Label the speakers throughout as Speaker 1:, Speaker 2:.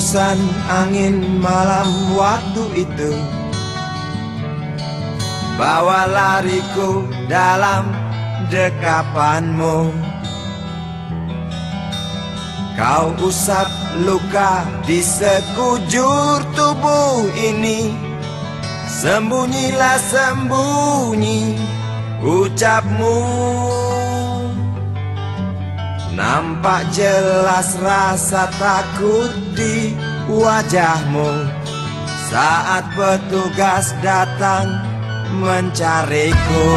Speaker 1: Hembusan angin malam waktu itu. Bawa lariku dalam dekapanmu. Kau usap luka di sekujur tubuh ini. Sembunyilah sembunyi ucapmu Nampak jelas rasa takut di wajahmu. Saat petugas datang mencariku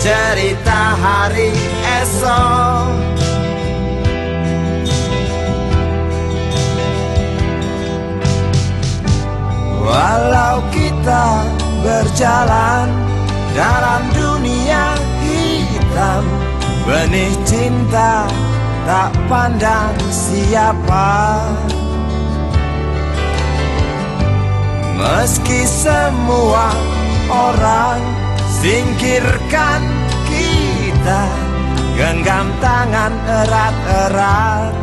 Speaker 1: cerita hari esok. Walau kita berjalan dalam dunia Benih cinta tak pandang siapa. Meski semua orang singkirkan kita Genggam tangan erat-erat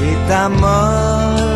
Speaker 1: kita melangkah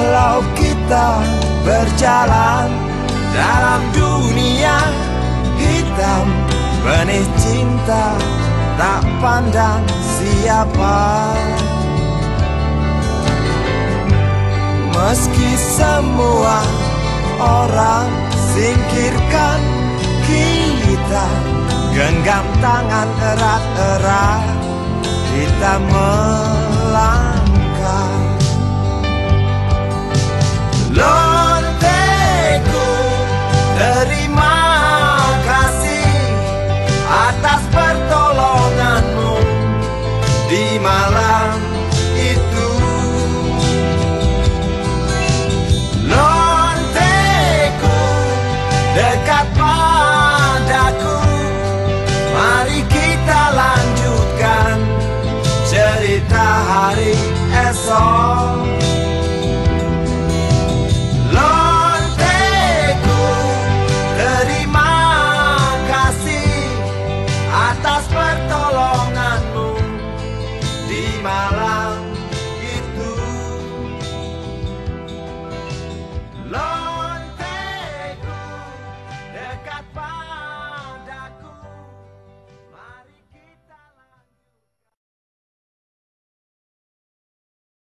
Speaker 1: Walau kita berjalan dalam dunia hitam Benih cinta tak pandang siapa. Meski semua orang singkirkan kita Genggam tangan erat-erat. Kita melangkah Love.